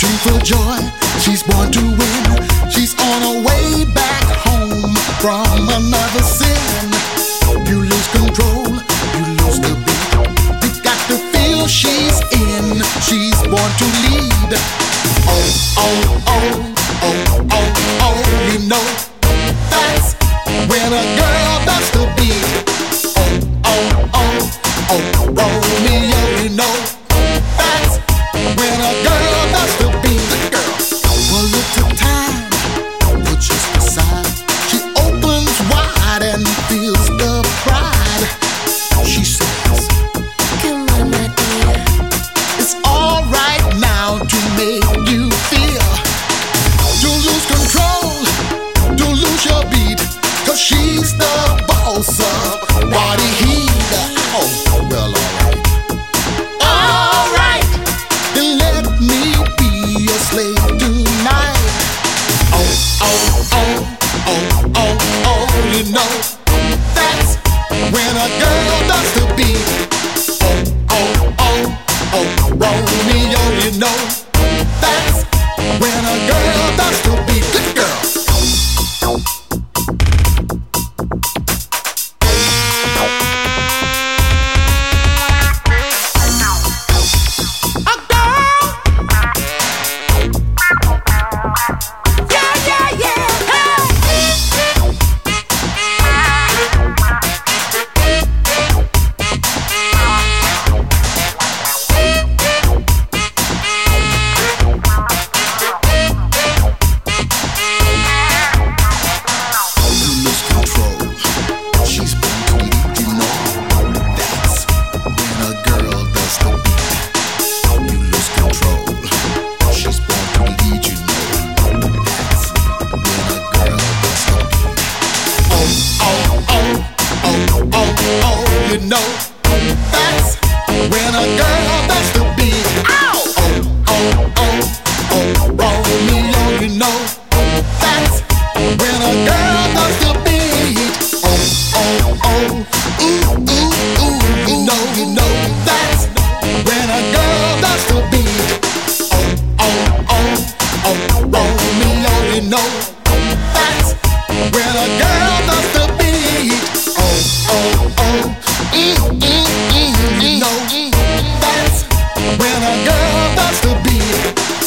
Searching for joy, she's born to win. She's on her way back home from another sin. You lose control, you lose the beat. You got to feel she's in. She's born to lead. Oh, oh. know that's when a girl. know. love, that's the beat.